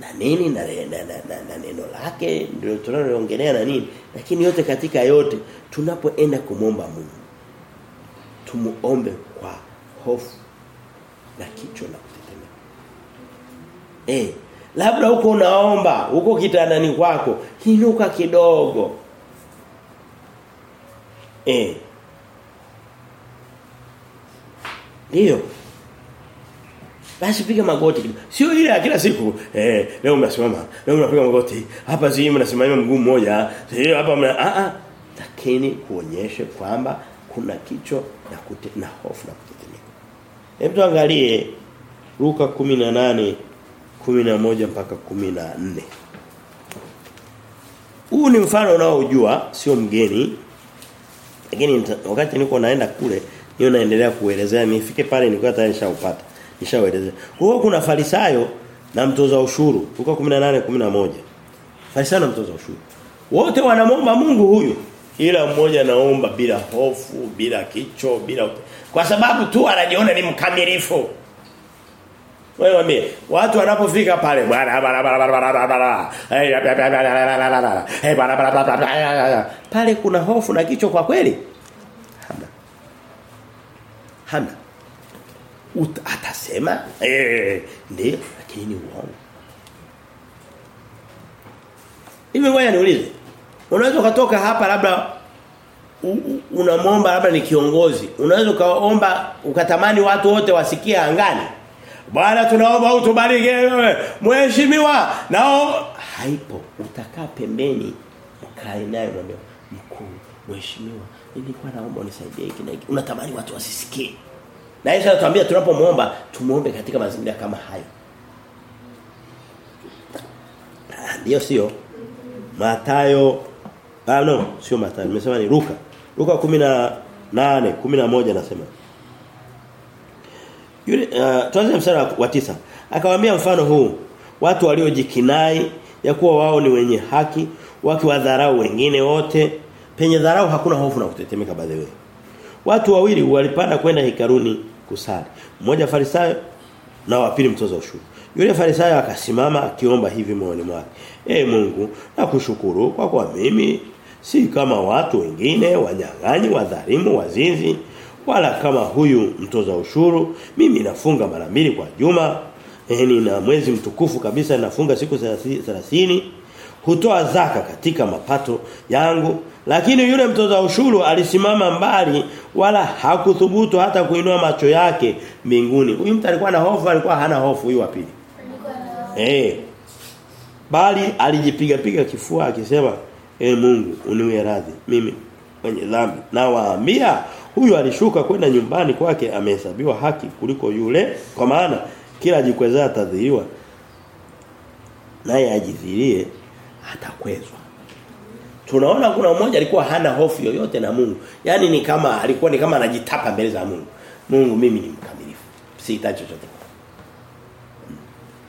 Na nini na, na, na, na, na neno lake ndio tunaloongelea na nini. Lakini yote katika yote tunapoenda kumomba Mungu tumuombe kwa hofu na kichwa na kutetemeka. Eh labda huko unaomba huko kitandani kwako hinuka kidogo Eh. Ndio. Basi piga magoti. Sio ile ya kila siku. Eh, leo mnasimama, leo mnapiga magoti. Hapa zii mnasimama mguu mmoja. Sio hapa mna a a lakini kuonyeshe kwamba kuna kicho na kute, na hofu na kutetemeka. Hebu tuangalie Luka 18 11 mpaka 14. Huu ni mfano unaojua sio mgeni. Lakini wakati niko naenda kule niyo naendelea kuelezea nifike pale nilikuwa tayari nishaupata. Nishaelezea. Huko kuna farisayo na mtoza ushuru. Huko 18 11. Farisayo na mtoza ushuru. Wote wanamwomba Mungu huyu ila mmoja anaomba bila hofu, bila kicho, bila kwa sababu tu anajiona ni mkamilifu. Wewe wambie watu wanapofika pale bwana pale kuna hofu na kicho kwa kweli? Hana. Hana. Ut, eh ndio lakini ni uongo. Hivi ngoja niulize. Unaweza kutoka hapa labda unamwomba labda ni kiongozi. Unaweza ukaomba ukatamani watu wote wasikie angani. Bwana tunaomba utubariki wewe. Mheshimiwa nao haipo. Utakaa pembeni ukae naye mwambie mkuu mheshimiwa nilikuwa naomba unisaidie hiki na hiki. Unatamani watu wasisikie. Na Yesu anatuambia tunapomuomba tumuombe katika mazingira kama hayo. Ndio sio. Matayo ah no sio Matayo nimesema ni Luka. Luka 18 11 nasema. Yule uh, tuanze mstari wa tisa Akawaambia mfano huu watu waliojikinai ya kuwa wao ni wenye haki wakiwadharau wengine wote penye dharau hakuna hofu na kutetemeka by the way. Watu wawili walipanda kwenda hekaruni kusali. Mmoja farisayo na wa pili mtoza ushuru. Yule farisayo akasimama akiomba hivi moyoni mwake. Ee Mungu, nakushukuru kwa kuwa mimi si kama watu wengine wanyang'anyi, wadhalimu, wazinzi wala kama huyu mtoza ushuru. Mimi nafunga mara mbili kwa juma. Eh na mwezi mtukufu kabisa nafunga siku 30 hutoa zaka katika mapato yangu lakini yule mtoza ushuru alisimama mbali wala hakuthubutu hata kuinua macho yake mbinguni huyu mtu alikuwa na hofu alikuwa hana hofu huyu wa pili eh bali alijipiga piga kifua akisema e Mungu uniwe radhi mimi mwenye dhambi na waambia huyu alishuka kwenda nyumbani kwake amehesabiwa haki kuliko yule kwa maana kila jikwezaa atadhiriwa naye ajidhirie atakwezwa. Tunaona kuna mmoja alikuwa hana hofu yoyote na Mungu. Yani ni kama alikuwa ni kama anajitapa mbele za Mungu. Mungu mimi ni mkamilifu. Sihitaji chochote.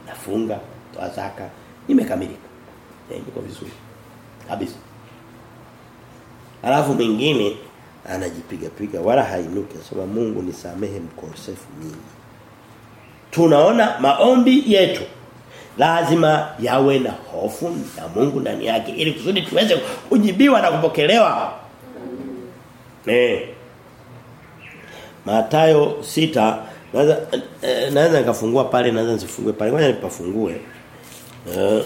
Nafunga toa zaka nimekamilika. Ndio niko vizuri. Kabisa. Alafu mwingine anajipiga piga wala hainuki anasema Mungu nisamehe mkosefu mimi tunaona maombi yetu lazima yawe na hofu na Mungu ndani yake ili kusudi tuweze kujibiwa na kupokelewa. Eh. Mathayo sita naweza eh, naweza nikafungua pale naweza nisifungue pale. Ngoja nipafungue. Eh,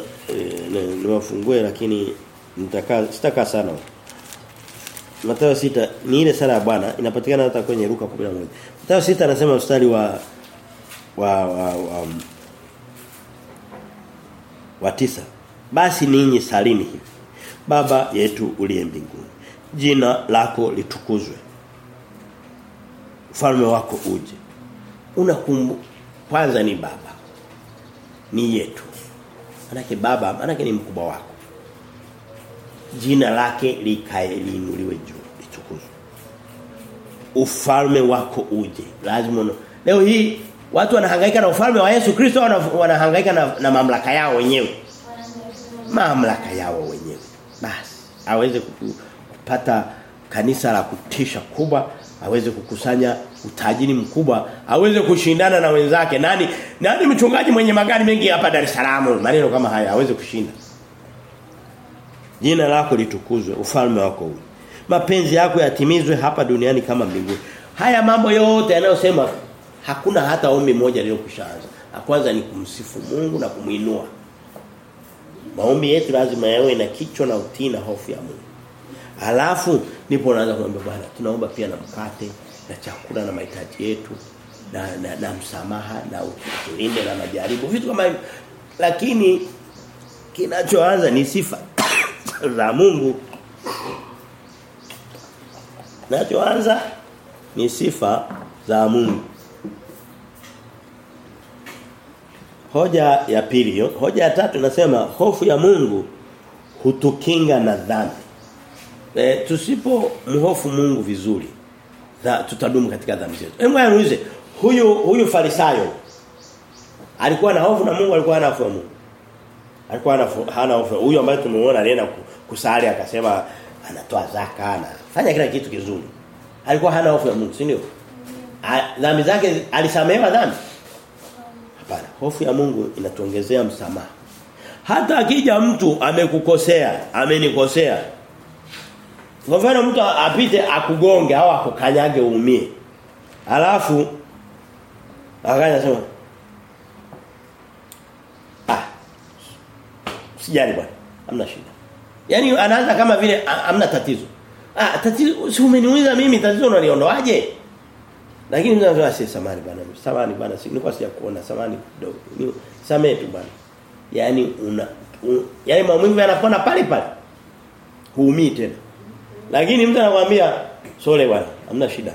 niwafungue lakini nitakaa sitakaa sana. Mathayo sita ni ile sala ya Bwana inapatikana hata kwenye Luka 11. Mathayo sita anasema mstari wa wa, wa, wa wa tisa. Basi ninyi salini hivi baba yetu uliye mbinguni jina lako litukuzwe ufalme wako uje. Unakumbu kwanza ni baba ni yetu. Manake baba manake ni mkubwa wako jina lake likae liinuliwe juu litukuzwe ufalme wako uje lazima leo hii Watu wanahangaika na ufalme wa Yesu Kristo wanahangaika na, na mamlaka yao wenyewe. Mamlaka yao wenyewe. Basi aweze kupata kanisa la kutisha kubwa, aweze kukusanya utajiri mkubwa, aweze kushindana na wenzake. Nani nani mchungaji mwenye magari mengi hapa Dar es Salaam? Maneno kama haya aweze kushinda. Jina lako litukuzwe, ufalme wako uje. Mapenzi yako yatimizwe hapa duniani kama mbinguni. Haya mambo yote yanayosema hakuna hata ombi moja lililokwishaanza. Kwanza ni kumsifu Mungu na kumuinua. Maombi yetu lazima yawe na kichwa na utii na hofu ya Mungu. Alafu ndipo unaanza kumwambia Bwana tunaomba pia na mkate na chakula na mahitaji yetu na, na, na msamaha na utulinde na majaribu vitu kama hivyo. Lakini kinachoanza ni sifa za Mungu. Nachoanza ni sifa za Mungu. Hoja ya pili hoja ya tatu nasema hofu ya Mungu hutukinga na dhambi. E, tusipo mhofu Mungu vizuri dha, tutadumu katika dhambi zetu. Hebu niulize, huyu huyu farisayo alikuwa na hofu na Mungu alikuwa hana hofu ya Mungu. Alikuwa hana hofu. Huyu ambaye tumeona alienda kusali akasema anatoa zaka anafanya kila kitu kizuri. Alikuwa hana hofu ya Mungu, si ndio? Dhambi zake alisamehewa dhambi? Hapana, hofu ya Mungu inatuongezea msamaha. Hata akija mtu amekukosea, amenikosea. Kwa mtu apite akugonge au akukanyage uumie. Alafu akaja sema Ah. Sijali bwana. Hamna shida. Yaani anaanza kama vile hamna tatizo. Ah, tatizo si umeniuliza mimi tatizo unaliondoaje? Lakini mtu anasema si samani bwana. Samani bwana, si nilikuwa sijakuona samani kidogo. Ni samee tu bwana. Yaani una un, yaani maumivu yanapona pale pale. Huumii tena. Lakini mtu anakuambia sole bwana, hamna shida.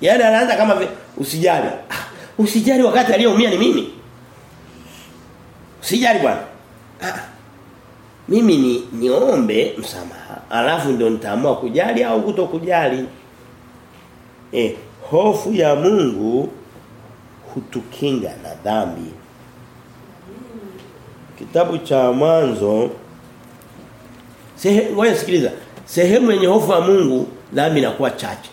Yaani anaanza kama vile usijali. Ah, usijali wakati aliyeumia ni mimi. Usijali bwana. Ah. Mimi ni niombe msamaha. Alafu ndio nitaamua kujali au kutokujali. Eh, hofu ya Mungu hutukinga na dhambi. Kitabu cha mwanzo Ngoja sikiliza. Sehemu yenye hofu ya Mungu dhambi inakuwa chache.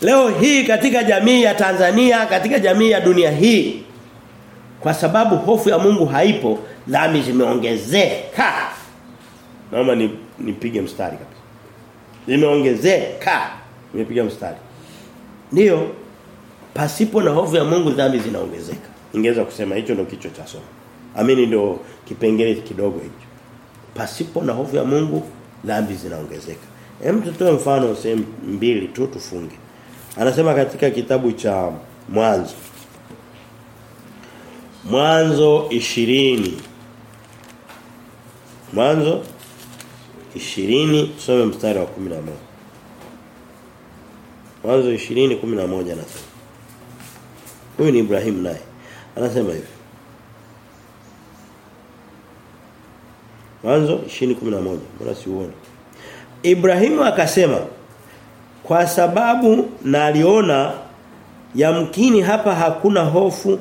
Leo hii katika jamii ya Tanzania, katika jamii ya dunia hii kwa sababu hofu ya Mungu haipo, dhambi zimeongezeka. Naomba ni nipige mstari kabisa. Zimeongezeka. Nimepiga mstari. Ndiyo pasipo na hofu ya Mungu dhambi zinaongezeka. Ingeweza kusema hicho ndio kichwa cha somo. Amini ndio kipengele kidogo hicho. Pasipo na hofu ya Mungu dhambi zinaongezeka. Hem tutoe mfano sehemu mbili tu tufunge. Anasema katika kitabu cha Mwanzo. Mwanzo ishirini Mwanzo ishirini tusome mstari wa 11. Mwanzo 20:11 anasema. Huyu ni Ibrahimu naye. Anasema hivi. Mwanzo 20:11. Mbona siuone? Ibrahimu akasema kwa sababu naliona yamkini hapa hakuna hofu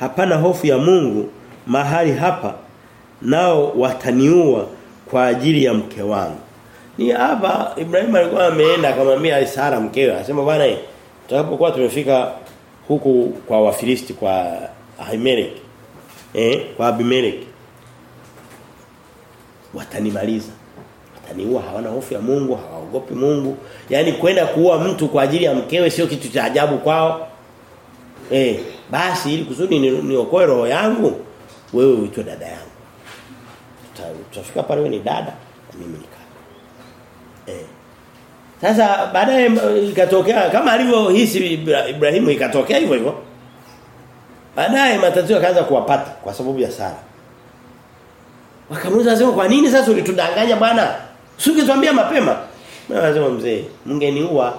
hapana hofu ya Mungu mahali hapa nao wataniua kwa ajili ya mke wangu. Ni hapa Ibrahim alikuwa ameenda akamwambia Sara mkewe asema bwana tutakapokuwa tumefika huku kwa Wafilisti kwa Ahimelek eh kwa Abimelek watanimaliza. Wataniua. Hawana hofu ya Mungu hawaogopi Mungu. Yani kwenda kuua mtu kwa ajili ya mkewe sio kitu cha ajabu kwao. Eh basi ili kusudi niokoe ni roho yangu wewe uitwe dada yangu. Tutafika pale ni dada mimi ni kaka. Eh. Sasa baadaye ikatokea kama alivyohisi Ibrahimu ikatokea hivyo hivyo. Baadaye matatizo yakaanza kuwapata kwa sababu ya Sara. Wakamuuliza sema kwa nini sasa ulitudanganya bwana? Usingetuambia mapema. Mimi nasema mzee, mngeniua.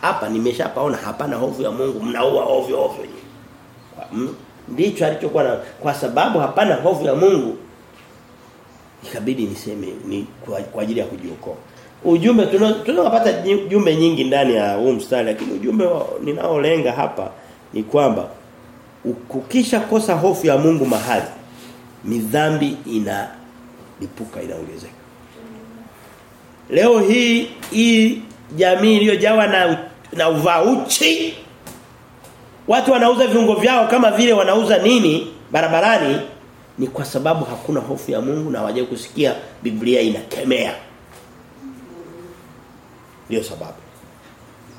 Hapa nimeshapaona hapana hofu ya Mungu mnaua ovyo ovyo. Ndicho alichokuwa na kwa sababu hapana hofu ya Mungu ikabidi niseme ni kwa, kwa ajili ya kujiokoa. Ujumbe tunapata jumbe nyingi ndani ya huu mstari lakini ujumbe ninaolenga hapa ni kwamba ukukisha kosa hofu ya Mungu mahali midhambi ina lipuka inaongezeka. Leo hii hii jamii iliyojawa na na uvauchi watu wanauza viungo vyao kama vile wanauza nini barabarani ni kwa sababu hakuna hofu ya Mungu na waje kusikia Biblia inakemea. Ndio sababu.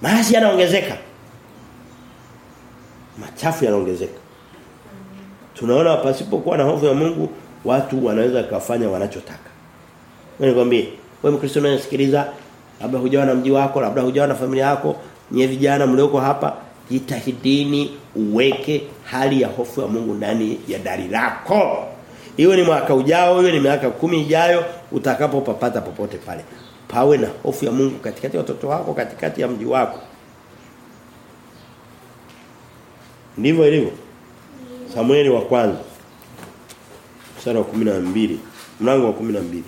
Maasi yanaongezeka. Machafu yanaongezeka. Tunaona pasipokuwa na hofu ya Mungu watu wanaweza kufanya wanachotaka. Wewe nikwambie, wewe Mkristo unayesikiliza labda hujawa na mji wako labda hujawa na familia yako nyie vijana mlioko hapa jitahidini uweke hali ya hofu ya Mungu ndani ya dari lako. Iwe ni mwaka ujao iwe ni miaka kumi ijayo utakapopapata popote pale. Pawe na hofu ya Mungu katikati ya watoto wako katikati ya mji wako. Ndivyo ilivyo? Samueli wa kwanza. Sura ya 12 mlango wa 12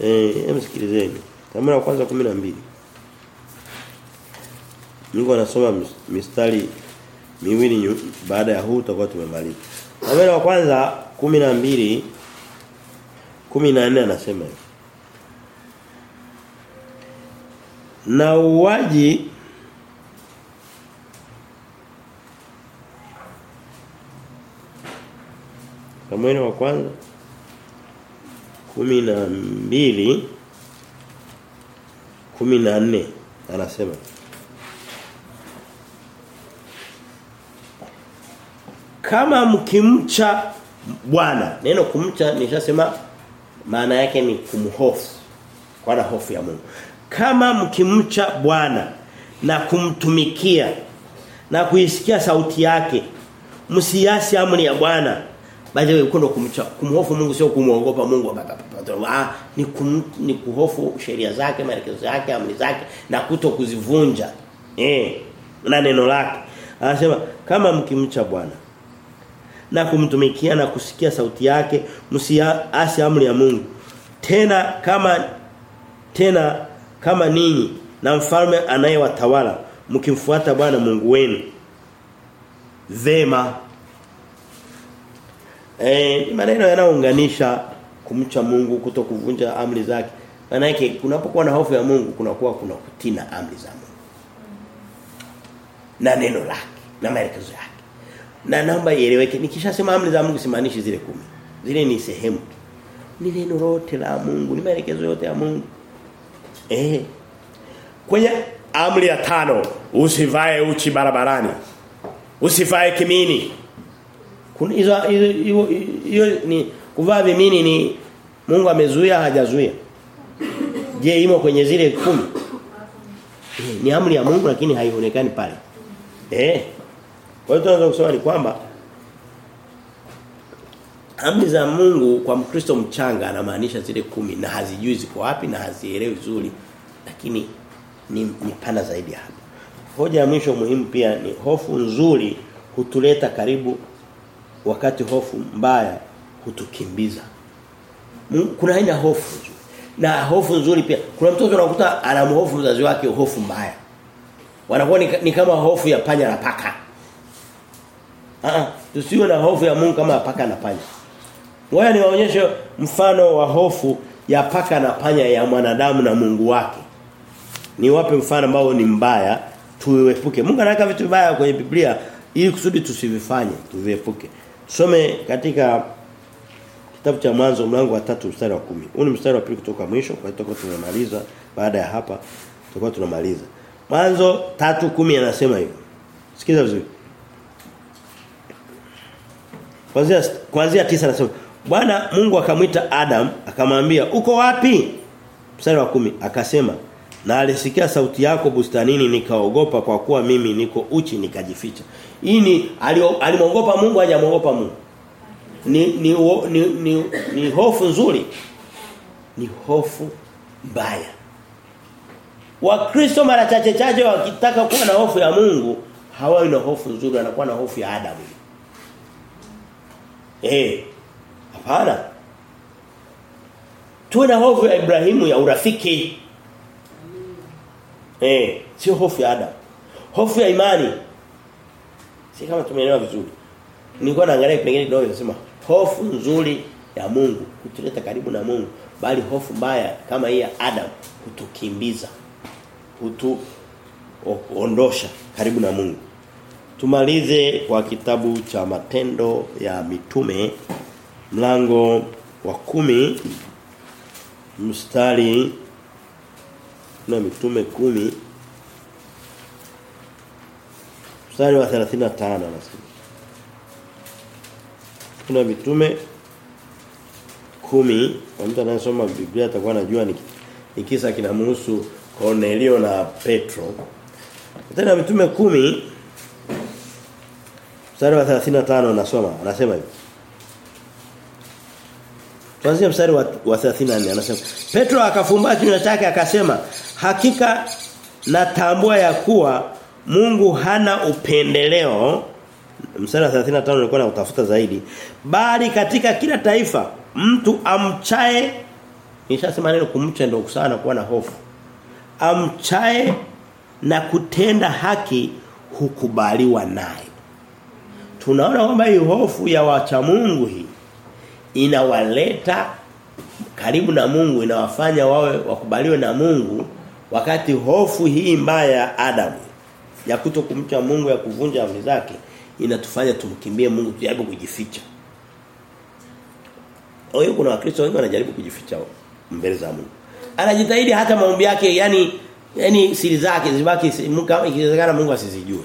eh msikilizeni. sikilizeni. Samueli wa kwanza 12 Mungu anasoma mistari miwili baada ya huu tutakuwa tumemaliza. Samueli wa kwanza 12 14 anasema hivi. Na uwaji Samueli wa kwanza kumi na mbili kumi na nne anasema kama mkimcha Bwana. Neno kumcha nishasema maana yake ni kumhofu kwa na hofu ya Mungu. Kama mkimcha Bwana na kumtumikia na kuisikia sauti yake msiasi amri ya Bwana. By the way uko ndo kumcha kumhofu Mungu sio kumuogopa Mungu. Ah ni kum, ni kuhofu sheria zake maelekezo yake amri zake na kuto kuzivunja. Eh na neno lake. Anasema kama mkimcha Bwana na kumtumikia na kusikia sauti yake msiasi amri ya Mungu. Tena kama tena kama ninyi na mfalme anayewatawala mkimfuata Bwana Mungu wenu. Vema. Eh maneno yanayounganisha kumcha Mungu kutokuvunja amri zake. Maana yake kunapokuwa na hofu ya Mungu kunakuwa kuna kutina amri za Mungu. Na neno lake na maelekezo yake na namba ieleweke. Nikishasema amri za Mungu simaanishi zile kumi. Zile ni sehemu. Ni neno lote la Mungu ni maelekezo yote ya Mungu. Eh. Kwenye amri ya tano usivae uchi barabarani. Usivae kimini. Kuna hizo hiyo ni kuvaa vimini ni Mungu amezuia hajazuia. Je imo kwenye zile kumi? Eh, ni amri ya Mungu lakini haionekani pale. Eh kwa hiyo tunaweza kusema ni kwamba amri za Mungu kwa Mkristo mchanga anamaanisha zile kumi na hazijui ziko wapi na hazielewi vizuri lakini ni, ni pana zaidi hapo. Hoja ya mwisho muhimu pia ni hofu nzuri hutuleta karibu wakati hofu mbaya hutukimbiza. Kuna aina hofu nzuri. Na hofu nzuri pia kuna mtoto anakuta anamhofu mzazi wake hofu mbaya. Wanakuwa ni, ni kama hofu ya panya na paka. Ah, tusiwe na hofu ya Mungu kama paka na panya. Ngoja niwaonyeshe mfano wa hofu ya paka na panya ya mwanadamu na Mungu wake. Niwape mfano ambao ni mbaya tuepuke. Mungu anaweka vitu vibaya kwenye Biblia ili kusudi tusivifanye, tuviepuke. Tusome katika kitabu cha mwanzo mlango wa tatu mstari wa kumi Huu ni mstari wa pili kutoka mwisho kwa hiyo tunamaliza baada ya hapa tutakuwa tunamaliza. Mwanzo tatu kumi anasema hivyo. Sikiza vizuri. Kuanzia kuanzia 9 anasema Bwana Mungu akamwita Adam akamwambia uko wapi? Mstari wa kumi akasema na alisikia sauti yako bustanini nikaogopa kwa kuwa mimi niko uchi nikajificha. Hii ni alimwogopa Mungu hajamwogopa Mungu. Ni ni, ni ni ni hofu nzuri. Ni hofu mbaya. Wakristo mara chache chache wakitaka kuwa na hofu ya Mungu hawawi na hofu nzuri wanakuwa na hofu ya Adamu. Eh. Hapana. Tuwe na hofu ya Ibrahimu ya urafiki. Eh, sio hofu ya Adam. Hofu ya imani. Si kama tumeelewa vizuri. Nilikuwa naangalia kipengele kidogo nasema hofu nzuri ya Mungu kutuleta karibu na Mungu, bali hofu mbaya kama hii ya Adam kutukimbiza. Kutu ondosha karibu na Mungu. Tumalize kwa kitabu cha matendo ya mitume mlango wa kumi mstari na mitume kumi mstari wa 35 nasema kuna mitume kumi kwa mtu anayesoma Biblia atakuwa anajua ni, ni kisa kinamhusu Cornelio na Petro. Tena mitume kumi mstari wa 35 anasoma, anasema hivi. Tuanzie mstari wa, wa 34 anasema Petro akafumba kinywa chake akasema hakika natambua ya kuwa Mungu hana upendeleo. Mstari wa 35 nilikuwa na utafuta zaidi. Bali katika kila taifa mtu amchae nishasema neno kumcha ndio kusana kuwa na hofu. Amchae na kutenda haki hukubaliwa naye tunaona kwamba hii hofu ya wacha Mungu hii inawaleta karibu na Mungu inawafanya wawe wakubaliwe na Mungu wakati hofu hii mbaya ya Adamu ya kutokumcha Mungu ya kuvunja amri zake inatufanya tumkimbie Mungu tujaribu kujificha. Hoyo kuna wakristo wengi wanajaribu kujificha mbele za Mungu. Anajitahidi hata maombi yake yani yani siri zake zibaki ikiwezekana Mungu asizijue.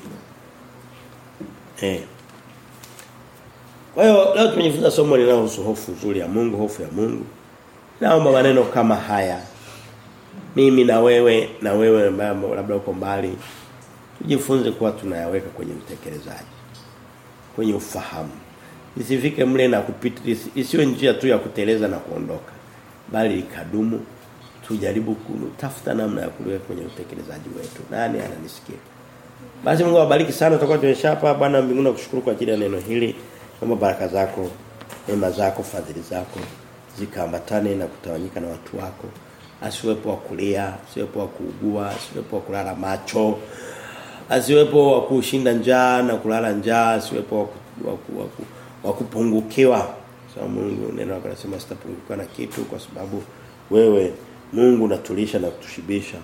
Eh. Kwa hiyo leo tumejifunza somo linalohusu hofu nzuri ya Mungu, hofu ya Mungu. Naomba maneno kama haya. Mimi na wewe na wewe ambaye labda uko mbali tujifunze kuwa tunayaweka kwenye utekelezaji. Kwenye ufahamu. Isifike mle na kupita isiwe njia tu ya kuteleza na kuondoka. Bali ikadumu tujaribu kutafuta namna ya kuliweka kwenye utekelezaji wetu. Nani ananisikia? Basi Mungu awabariki sana tutakuwa tumeshapa Bwana mbinguni nakushukuru kwa ajili ya neno hili. Kama baraka zako, neema zako, fadhili zako zikaambatane na kutawanyika na watu wako. Asiwepo wa kulia, asiwepo wa kuugua, asiwepo wa kulala macho. Asiwepo wa kushinda njaa na kulala njaa, asiwepo wa, waku, waku, wa kupungukiwa. Sawa Mungu neno lako nasema sitapungukiwa na kitu kwa sababu wewe Mungu unatulisha na kutushibisha.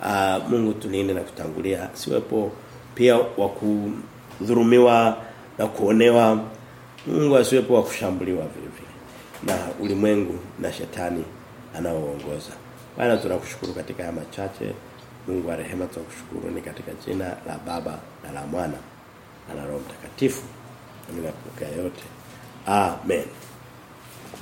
Uh, Mungu tulinde na kutangulia. Siwepo pia wa kudhulumiwa na kuonewa. Mungu asiwepo wa kushambuliwa vile. Na ulimwengu na shetani anaoongoza. Bwana tunakushukuru katika haya machache. Mungu wa rehema tunakushukuru ni katika jina la Baba na la Mwana na la Roho Mtakatifu. Amina yote. Amen.